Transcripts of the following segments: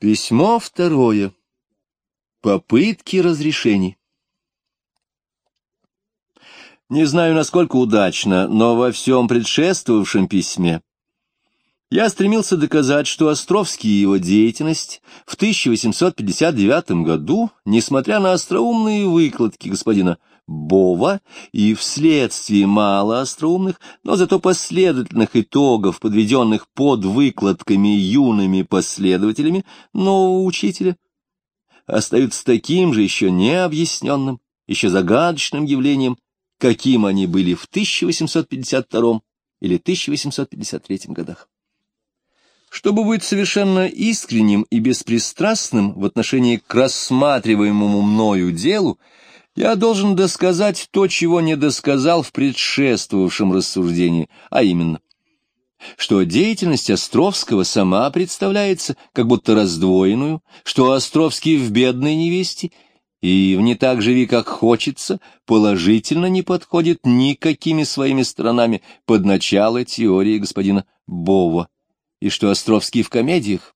Письмо второе. Попытки разрешений. Не знаю, насколько удачно, но во всем предшествовавшем письме я стремился доказать, что Островский и его деятельность в 1859 году, несмотря на остроумные выкладки господина Бова и вследствие мало остроумных, но зато последовательных итогов, подведенных под выкладками юными последователями нового учителя, остаются таким же еще необъясненным, еще загадочным явлением, каким они были в 1852 или 1853 годах. Чтобы быть совершенно искренним и беспристрастным в отношении к рассматриваемому мною делу, я должен досказать то, чего не досказал в предшествовавшем рассуждении, а именно, что деятельность Островского сама представляется как будто раздвоенную, что Островский в бедной невесте и в «Не так живи, как хочется» положительно не подходит никакими своими сторонами под начало теории господина Бова, и что Островский в комедиях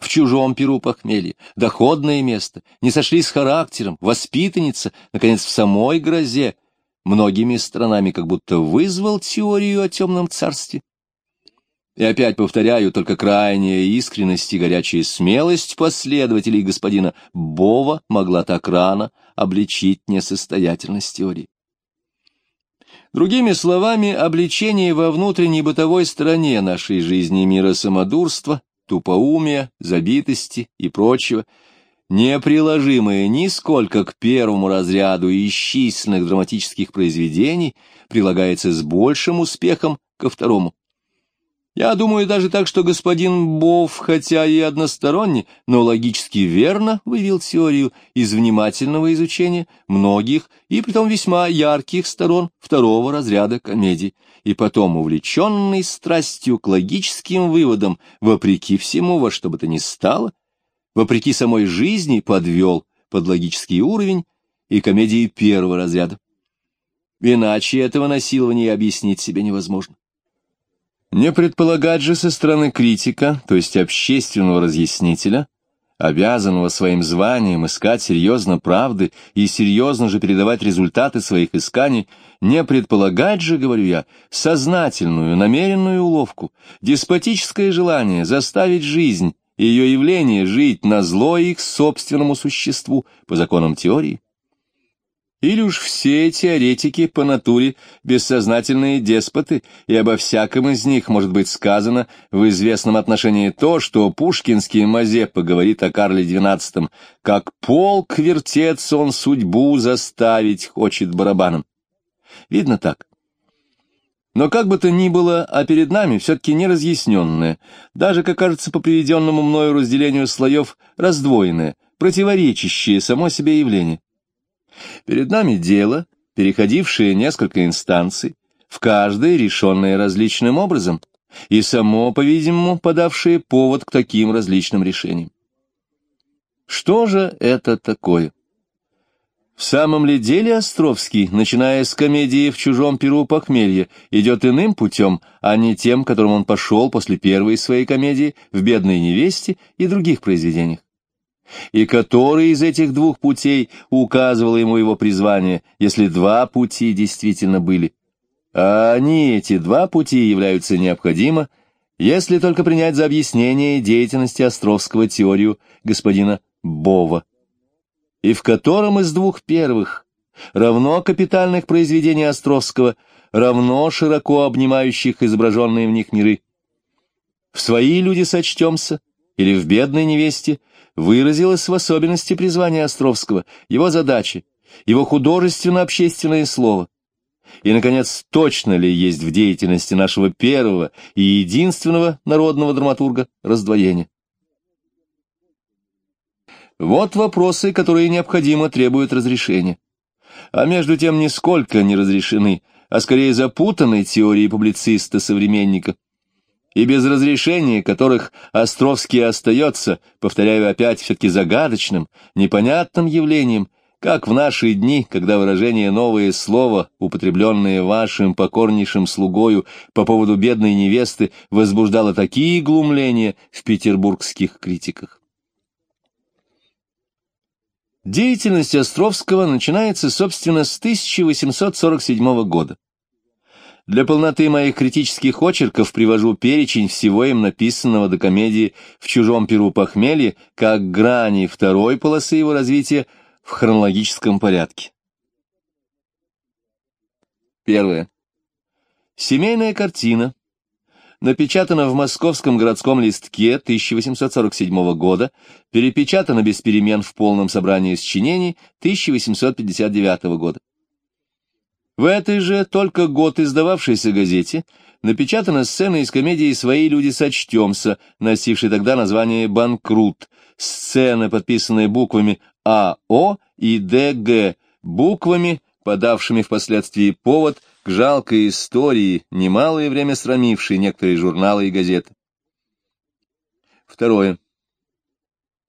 в чужом перу похмелье, доходное место, не сошлись характером, воспитанница, наконец, в самой грозе, многими странами как будто вызвал теорию о темном царстве. И опять повторяю, только крайняя искренность и горячая смелость последователей господина Бова могла так рано обличить несостоятельность теории. Другими словами, обличение во внутренней бытовой стороне нашей жизни мира самодурства тупоумия, забитости и прочего, не приложимые нисколько к первому разряду исчисленных драматических произведений, прилагается с большим успехом ко второму. Я думаю даже так, что господин Бов, хотя и односторонне, но логически верно вывел теорию из внимательного изучения многих и притом весьма ярких сторон второго разряда комедий, и потом, увлеченный страстью к логическим выводам, вопреки всему, во что бы то ни стало, вопреки самой жизни, подвел под логический уровень и комедии первого разряда. Иначе этого насилования объяснить себе невозможно. Не предполагать же со стороны критика, то есть общественного разъяснителя, обязанного своим званием искать серьезно правды и серьезно же передавать результаты своих исканий, не предполагать же, говорю я, сознательную, намеренную уловку, деспотическое желание заставить жизнь и ее явление жить на зло их собственному существу по законам теории, или уж все теоретики по натуре бессознательные деспоты, и обо всяком из них может быть сказано в известном отношении то, что пушкинский Мазепа говорит о Карле XII, как полк вертец он судьбу заставить хочет барабаном. Видно так. Но как бы то ни было, а перед нами все-таки неразъясненное, даже, как кажется, по приведенному мною разделению слоев, раздвоенное, противоречащее само себе явление. Перед нами дело, переходившее несколько инстанций, в каждой решенное различным образом, и само, по-видимому, подавшее повод к таким различным решениям. Что же это такое? В самом ли деле Островский, начиная с комедии «В чужом перу похмелье», идет иным путем, а не тем, которым он пошел после первой своей комедии «В бедной невесте» и других произведениях? И который из этих двух путей указывало ему его призвание, если два пути действительно были. А они, эти два пути, являются необходимы, если только принять за объяснение деятельности Островского теорию господина Бова, и в котором из двух первых, равно капитальных произведений Островского, равно широко обнимающих изображенные в них миры, в свои люди сочтемся, или в бедной невесте, выразилось в особенности призвания Островского, его задачи, его художественно-общественное слово. И, наконец, точно ли есть в деятельности нашего первого и единственного народного драматурга раздвоение? Вот вопросы, которые необходимо требуют разрешения. А между тем нисколько не разрешены, а скорее запутаны теорией публициста-современника и без разрешения которых Островский остается, повторяю опять, все-таки загадочным, непонятным явлением, как в наши дни, когда выражение «новое слово», употребленное вашим покорнейшим слугою по поводу бедной невесты, возбуждало такие глумления в петербургских критиках. Деятельность Островского начинается, собственно, с 1847 года. Для полноты моих критических очерков привожу перечень всего им написанного до комедии «В чужом перу похмелье» как грани второй полосы его развития в хронологическом порядке. Первое. Семейная картина. Напечатана в Московском городском листке 1847 года, перепечатана без перемен в полном собрании сочинений 1859 года. В этой же, только год издававшейся газете, напечатана сцена из комедии «Свои люди сочтемся», носившей тогда название «Банкрут», сцена, подписанная буквами АО и ДГ, буквами, подавшими впоследствии повод к жалкой истории, немалое время срамившей некоторые журналы и газеты. Второе.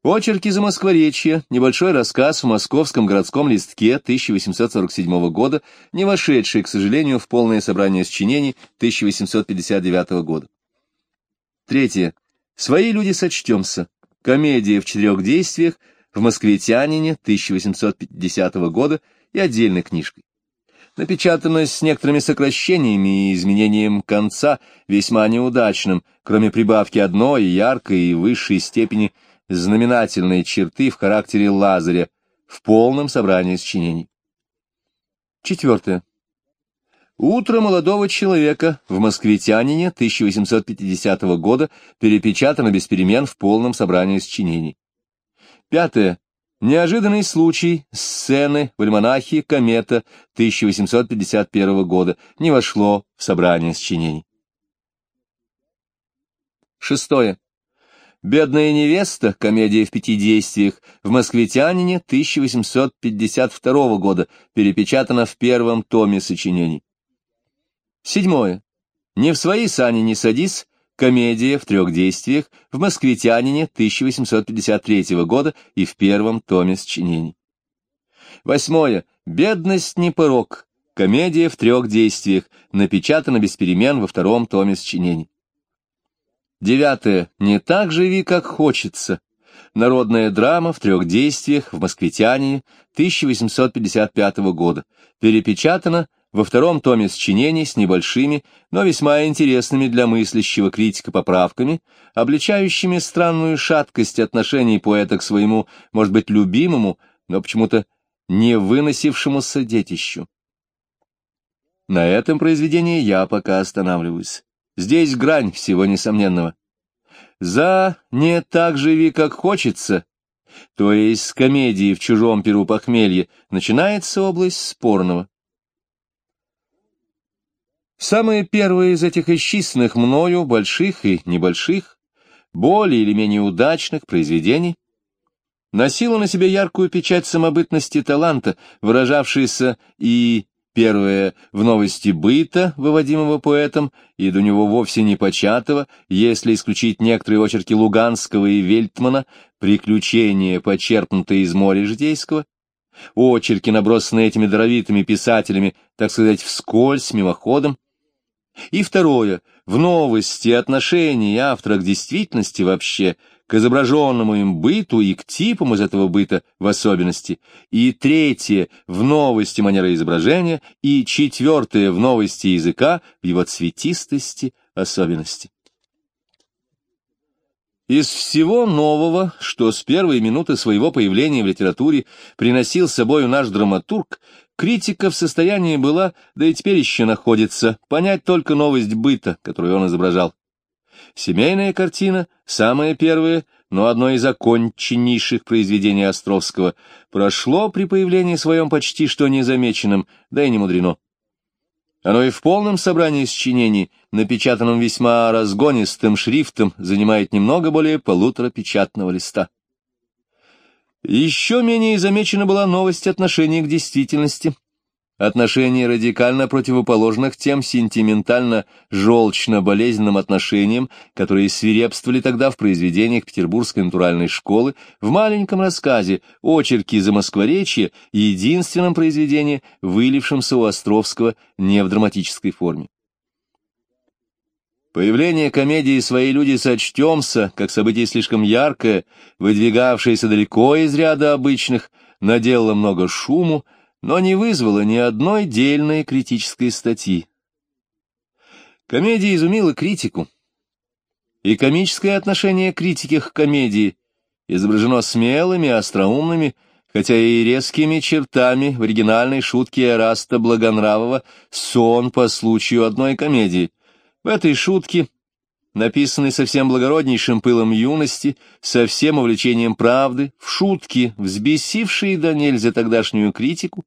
Очерки за Москворечье, небольшой рассказ в Московском городском листке 1847 года, не вошедший, к сожалению, в полное собрание сочинений 1859 года. Третье. Свои люди сочтемся. Комедия в четырех действиях в «Москвитянине» 1850 года и отдельной книжкой. Напечатано с некоторыми сокращениями и изменением конца, весьма неудачным, кроме прибавки одной яркой и высшей степени – знаменательные черты в характере Лазаря в полном собрании сочинений. Четвертое. «Утро молодого человека» в «Москвитянине» 1850 года перепечатано без перемен в полном собрании сочинений. Пятое. Неожиданный случай сцены в альманахе «Комета» 1851 года не вошло в собрание сочинений. Шестое. «Бедная невеста», комедия в пяти действиях, в «Москвитянине» 1852 года, перепечатана в первом томе сочинений. Седьмое. «Не в свои сани не садись», комедия в трех действиях, в «Москвитянине» 1853 года и в первом томе сочинений. Восьмое. «Бедность не порог», комедия в трех действиях, напечатана без перемен во втором томе сочинений. Девятое. Не так живи, как хочется. Народная драма в трех действиях в «Москвитянине» 1855 года. Перепечатана во втором томе сочинений с небольшими, но весьма интересными для мыслящего критика поправками, обличающими странную шаткость отношений поэта к своему, может быть, любимому, но почему-то не выносившемуся детищу. На этом произведении я пока останавливаюсь. Здесь грань всего несомненного. За «не так живи, как хочется», то есть с комедии «В чужом перу похмелье», начинается область спорного. Самое первое из этих исчисленных мною, больших и небольших, более или менее удачных произведений, носило на себе яркую печать самобытности таланта, выражавшейся и Первое — в новости быта, выводимого поэтом, и до него вовсе не початого, если исключить некоторые очерки Луганского и Вельтмана, приключения, почерпнутые из моря житейского, очерки, набросанные этими даровитыми писателями, так сказать, вскользь, мимоходом. И второе — в новости отношений автора к действительности вообще — к изображенному им быту и к типам из этого быта в особенности, и третье — в новости манеры изображения, и четвертое — в новости языка в его цветистости особенности. Из всего нового, что с первой минуты своего появления в литературе приносил с собою наш драматург, критика в состоянии была, да и теперь еще находится, понять только новость быта, которую он изображал. Семейная картина, самая первая, но одно из оконченнейших произведений Островского, прошло при появлении своем почти что незамеченным, да и не мудрено. Оно и в полном собрании сочинений, напечатанном весьма разгонистым шрифтом, занимает немного более полутора печатного листа. Еще менее замечена была новость отношения к действительности, отношение радикально противоположных тем сентиментально-желчно-болезненным отношениям, которые свирепствовали тогда в произведениях Петербургской натуральной школы, в маленьком рассказе «Очерки за Москворечье», единственном произведении, вылившемся у Островского не в драматической форме. Появление комедии «Свои люди сочтемся», как событие слишком яркое, выдвигавшееся далеко из ряда обычных, наделала много шуму, но не вызвала ни одной дельной критической статьи. Комедия изумила критику, и комическое отношение критики к комедии изображено смелыми, остроумными, хотя и резкими чертами в оригинальной шутке Эраста Благонравова «Сон по случаю одной комедии». В этой шутке, написанной со всем благороднейшим пылом юности, со всем увлечением правды, в шутке, взбесившей до нельзя тогдашнюю критику,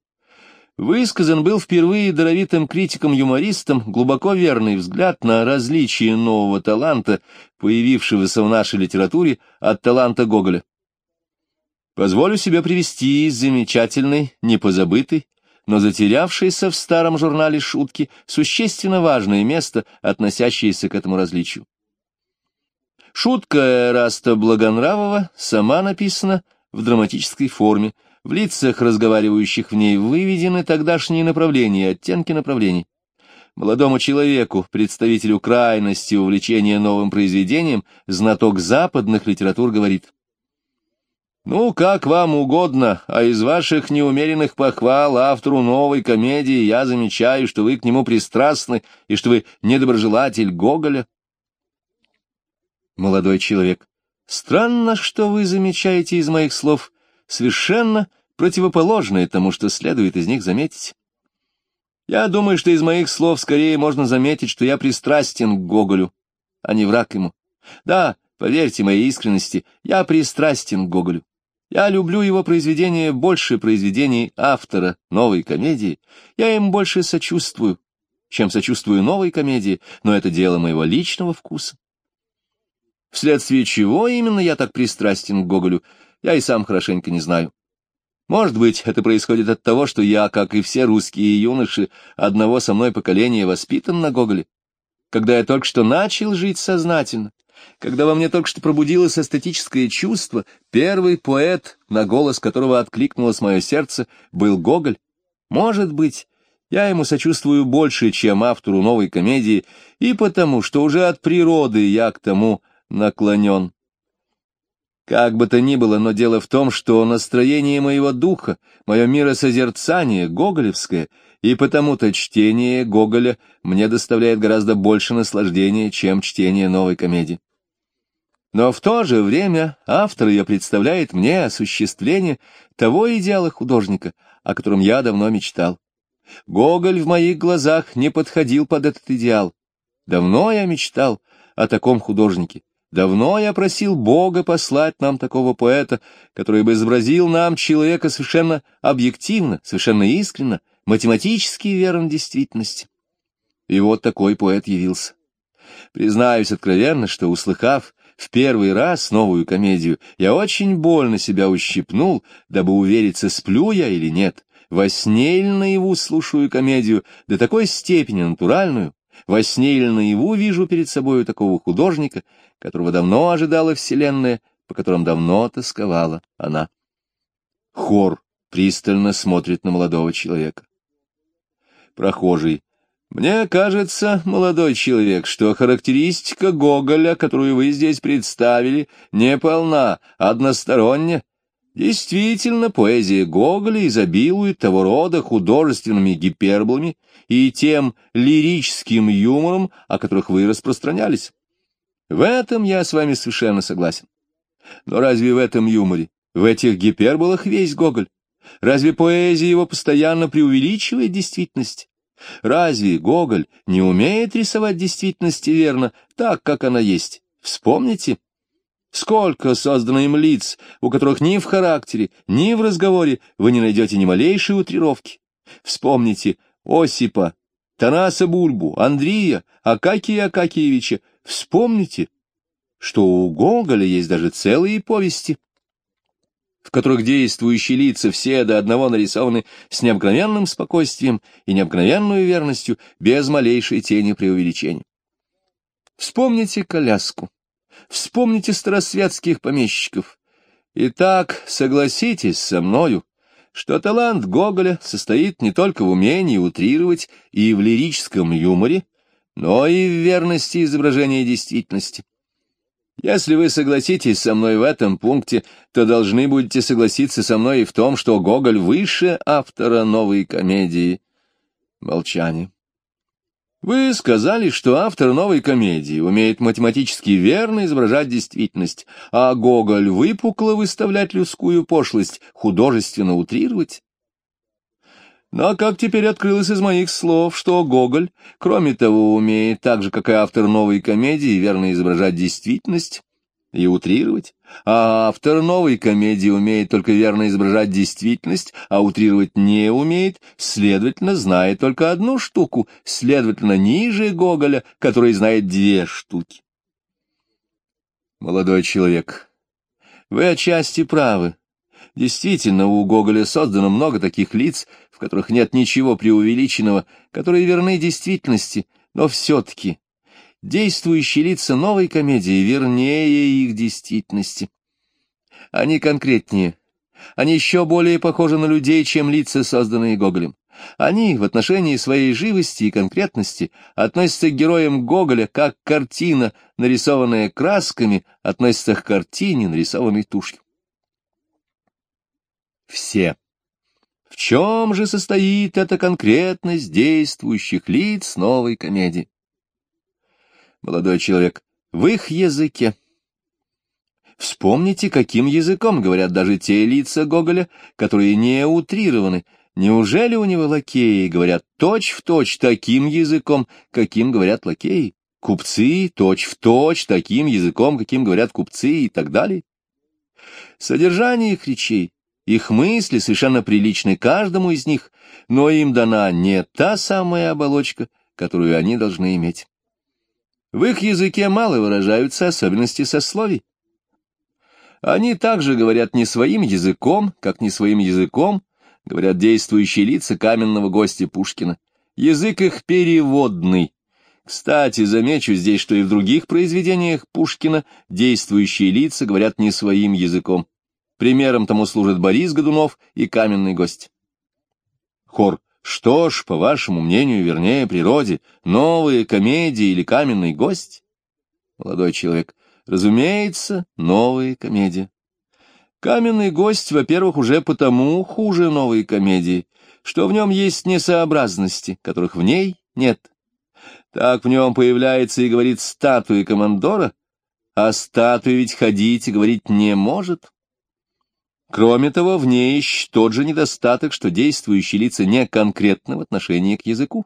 высказан был впервые даровитым критиком-юмористом глубоко верный взгляд на различие нового таланта, появившегося в нашей литературе от таланта Гоголя. Позволю себе привести замечательный, непозабытый, но затерявшийся в старом журнале шутки существенно важное место, относящееся к этому различию. Шутка Раста Благонравова сама написана в драматической форме, в лицах, разговаривающих в ней, выведены тогдашние направления оттенки направлений. Молодому человеку, представителю крайности увлечения новым произведением, знаток западных литератур говорит. «Ну, как вам угодно, а из ваших неумеренных похвал автору новой комедии я замечаю, что вы к нему пристрастны и что вы недоброжелатель Гоголя». Молодой человек. «Странно, что вы замечаете из моих слов совершенно противоположное тому, что следует из них заметить. Я думаю, что из моих слов скорее можно заметить, что я пристрастен к Гоголю, а не враг ему. Да, поверьте моей искренности, я пристрастен к Гоголю. Я люблю его произведения больше произведений автора новой комедии. Я им больше сочувствую, чем сочувствую новой комедии, но это дело моего личного вкуса. Вследствие чего именно я так пристрастен к Гоголю, я и сам хорошенько не знаю. Может быть, это происходит от того, что я, как и все русские юноши, одного со мной поколения воспитан на Гоголе. Когда я только что начал жить сознательно, когда во мне только что пробудилось эстетическое чувство, первый поэт, на голос которого откликнулось мое сердце, был Гоголь. Может быть, я ему сочувствую больше, чем автору новой комедии, и потому, что уже от природы я к тому наклонен. Как бы то ни было, но дело в том, что настроение моего духа, мое миросозерцание гоголевское, и потому-то чтение Гоголя мне доставляет гораздо больше наслаждения, чем чтение новой комедии. Но в то же время автор ее представляет мне осуществление того идеала художника, о котором я давно мечтал. Гоголь в моих глазах не подходил под этот идеал. Давно я мечтал о таком художнике, Давно я просил Бога послать нам такого поэта, который бы изобразил нам человека совершенно объективно, совершенно искренно, математически верен действительности. И вот такой поэт явился. Признаюсь откровенно, что, услыхав в первый раз новую комедию, я очень больно себя ущипнул, дабы увериться, сплю я или нет, во сне или наяву слушаю комедию до такой степени натуральную, во сне или наяву вижу перед собою такого художника, которого давно ожидала Вселенная, по которым давно тосковала она. Хор пристально смотрит на молодого человека. Прохожий. Мне кажется, молодой человек, что характеристика Гоголя, которую вы здесь представили, не полна, односторонняя. Действительно, поэзия Гоголя изобилует того рода художественными гиперболами и тем лирическим юмором, о которых вы распространялись. В этом я с вами совершенно согласен. Но разве в этом юморе, в этих гиперболах весь Гоголь? Разве поэзия его постоянно преувеличивает действительность? Разве Гоголь не умеет рисовать действительности верно, так, как она есть? Вспомните, сколько создано им лиц, у которых ни в характере, ни в разговоре вы не найдете ни малейшей утрировки. Вспомните Осипа, Танаса Бульбу, Андрея, Акакия Акакиевича, Вспомните, что у Гоголя есть даже целые повести, в которых действующие лица все до одного нарисованы с необыкновенным спокойствием и необыкновенной верностью, без малейшей тени преувеличения. Вспомните коляску, вспомните старосветских помещиков. Итак, согласитесь со мною, что талант Гоголя состоит не только в умении утрировать и в лирическом юморе, но и в верности изображения действительности. Если вы согласитесь со мной в этом пункте, то должны будете согласиться со мной и в том, что Гоголь выше автора новой комедии. Молчание. Вы сказали, что автор новой комедии умеет математически верно изображать действительность, а Гоголь выпукло выставлять людскую пошлость, художественно утрировать. Но как теперь открылось из моих слов, что Гоголь, кроме того, умеет так же, как и автор новой комедии, верно изображать действительность и утрировать, а автор новой комедии умеет только верно изображать действительность, а утрировать не умеет, следовательно, знает только одну штуку, следовательно, ниже Гоголя, который знает две штуки. Молодой человек, вы отчасти правы. Действительно, у Гоголя создано много таких лиц, в которых нет ничего преувеличенного, которые верны действительности, но все-таки действующие лица новой комедии вернее их действительности. Они конкретнее, они еще более похожи на людей, чем лица, созданные Гоголем. Они в отношении своей живости и конкретности относятся к героям Гоголя, как картина, нарисованная красками, относится к картине, нарисованной тушью. Все в чем же состоит эта конкретность действующих лиц новой комедии? Молодой человек, в их языке. Вспомните, каким языком говорят даже те лица Гоголя, которые не утрированы. Неужели у него лакеи говорят точь-в-точь точь таким языком, каким говорят лакеи? Купцы точь-в-точь точь таким языком, каким говорят купцы и так далее? Содержание их речей их мысли совершенно приличны каждому из них, но им дана не та самая оболочка, которую они должны иметь. В их языке мало выражаются особенности сословий. Они также говорят не своим языком, как не своим языком говорят действующие лица каменного гостя Пушкина. Язык их переводный. Кстати, замечу здесь, что и в других произведениях Пушкина действующие лица говорят не своим языком. Примером тому служит Борис Годунов и каменный гость. Хор. Что ж, по вашему мнению, вернее, природе, новые комедии или каменный гость? Молодой человек. Разумеется, новые комедии. Каменный гость, во-первых, уже потому хуже новой комедии, что в нем есть несообразности, которых в ней нет. Так в нем появляется и говорит статуя командора, а статуя ведь ходить и говорить не может. Кроме того, в ней есть тот же недостаток, что действующие лица не конкретны в отношении к языку.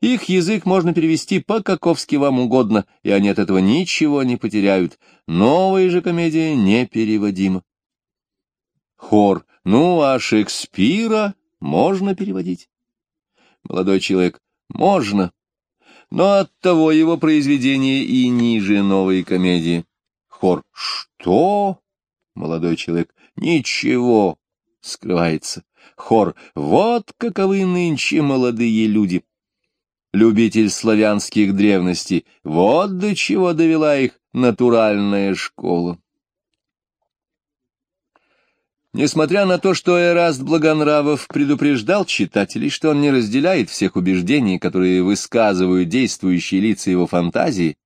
Их язык можно перевести по-каковски вам угодно, и они от этого ничего не потеряют. Новая же комедия непереводима. Хор. Ну, а Шекспира можно переводить? Молодой человек. Можно. Но оттого его произведение и ниже новой комедии. Хор. Что? Молодой человек. Ничего скрывается. Хор. Вот каковы нынче молодые люди. Любитель славянских древностей. Вот до чего довела их натуральная школа. Несмотря на то, что Эраст Благонравов предупреждал читателей, что он не разделяет всех убеждений, которые высказывают действующие лица его фантазии,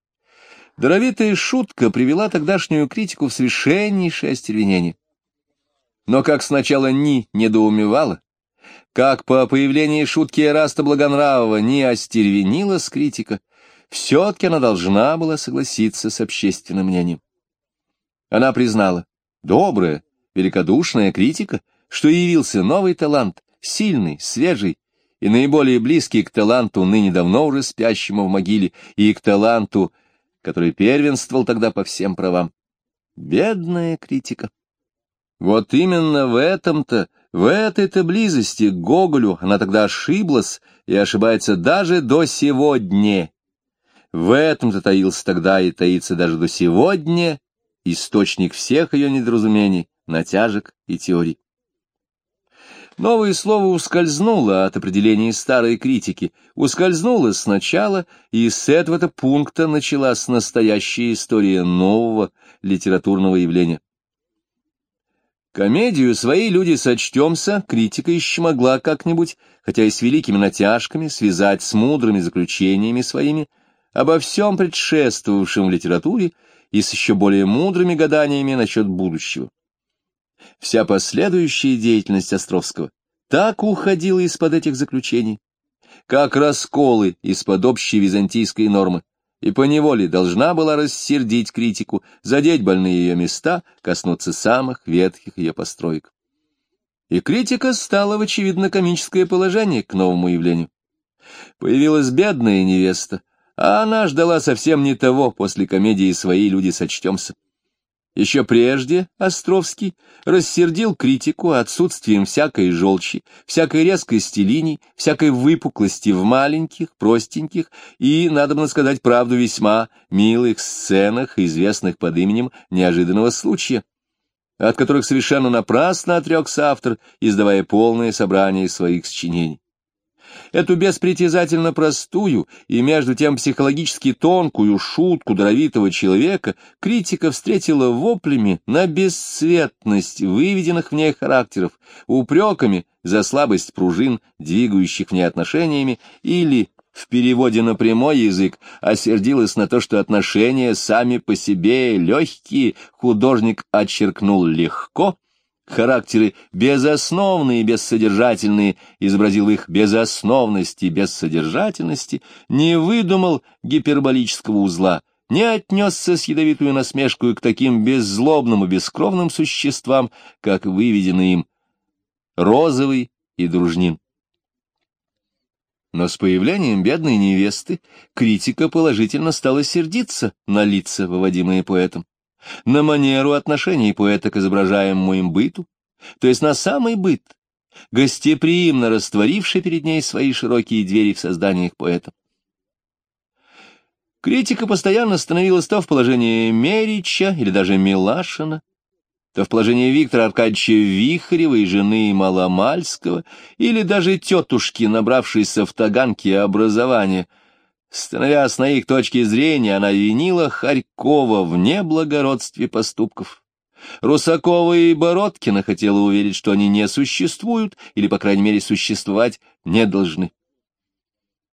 даровитая шутка привела тогдашнюю критику в совершеннейшее остервенение. Но как сначала Ни недоумевала, как по появлении шутки Эраста Благонравова не остервенила с критика, все-таки она должна была согласиться с общественным мнением. Она признала, добрая, великодушная критика, что явился новый талант, сильный, свежий и наиболее близкий к таланту, ныне давно уже спящему в могиле, и к таланту, который первенствовал тогда по всем правам. Бедная критика. Вот именно в этом-то, в этой-то близости к Гоголю она тогда ошиблась и ошибается даже до сегодня. В этом-то таился тогда и таится даже до сегодня источник всех ее недоразумений, натяжек и теорий. Новое слово ускользнуло от определения старой критики, ускользнуло сначала, и с этого-то пункта началась настоящая история нового литературного явления. Комедию свои люди сочтемся, критика еще могла как-нибудь, хотя и с великими натяжками, связать с мудрыми заключениями своими обо всем предшествовавшем в литературе и с еще более мудрыми гаданиями насчет будущего. Вся последующая деятельность Островского так уходила из-под этих заключений, как расколы из-под общей византийской нормы, и поневоле должна была рассердить критику, задеть больные ее места, коснуться самых ветхих ее построек. И критика стала в очевидно комическое положение к новому явлению. Появилась бедная невеста, а она ждала совсем не того, после комедии «Свои люди сочтемся». Еще прежде Островский рассердил критику отсутствием всякой желчи, всякой резкости линий, всякой выпуклости в маленьких, простеньких и, надо бы сказать правду, весьма милых сценах, известных под именем неожиданного случая, от которых совершенно напрасно отрекся автор, издавая полное собрание своих сочинений. Эту беспритязательно простую и между тем психологически тонкую шутку даровитого человека критика встретила воплями на бесцветность выведенных в ней характеров, упреками за слабость пружин, двигающих в ней отношениями, или, в переводе на прямой язык, осердилась на то, что отношения сами по себе легкие, художник отчеркнул легко, характеры безосновные и бессодержательные, изобразил их безосновности и бессодержательности, не выдумал гиперболического узла, не отнесся с ядовитую насмешкой к таким беззлобным и бескровным существам, как выведены им Розовый и Дружнин. Но с появлением бедной невесты критика положительно стала сердиться на лица, выводимые поэтом на манеру отношений поэта к изображаемому им быту, то есть на самый быт, гостеприимно растворивший перед ней свои широкие двери в созданиях поэта. Критика постоянно становилась то в положении Мерича или даже Милашина, то в положении Виктора Аркадьевича Вихарева и жены Маломальского, или даже тетушки, набравшейся в Таганке образования — Становясь на их точке зрения, она винила Харькова в неблагородстве поступков. Русакова и Бородкина хотела уверить, что они не существуют, или, по крайней мере, существовать не должны.